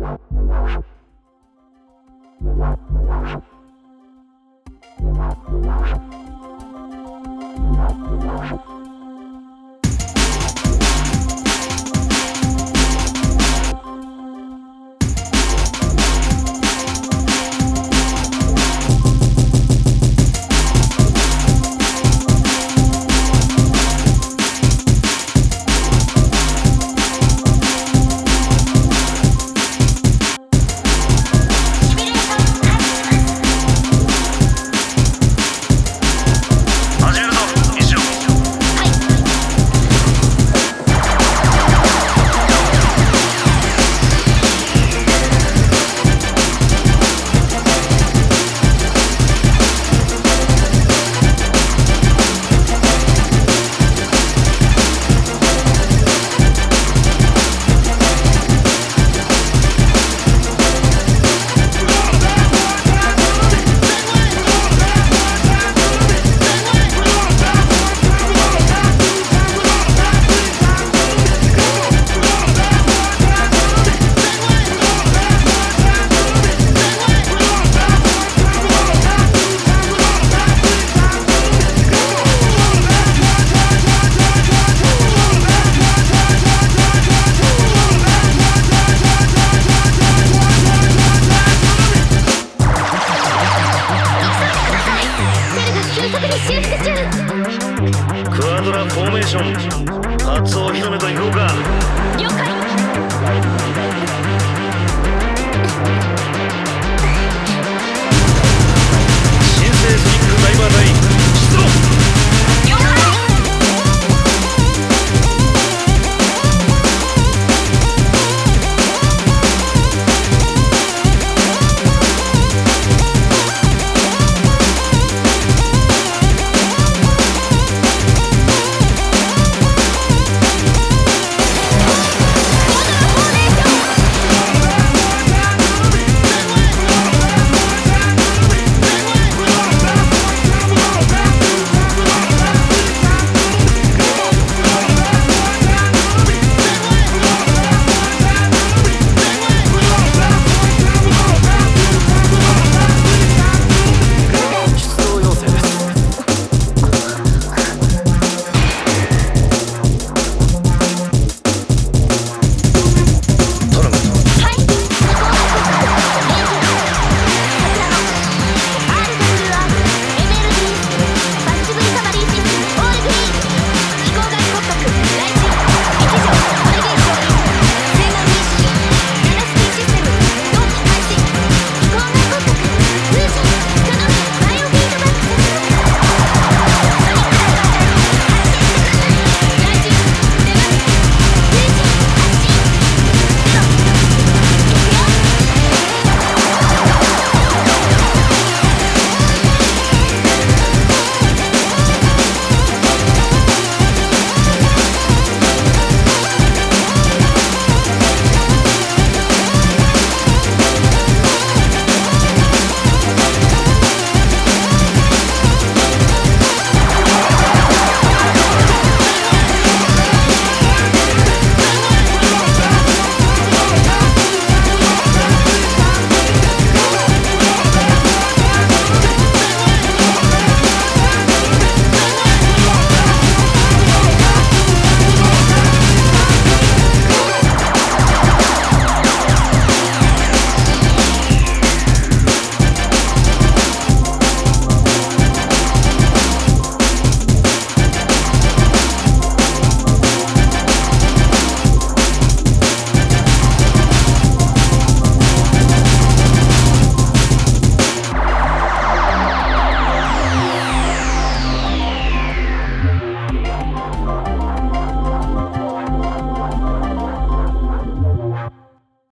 始めーション。初お披露目といこうか。了解。